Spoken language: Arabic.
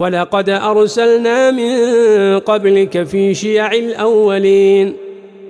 ولقد أرسلنا من قبلك في شيع الأولين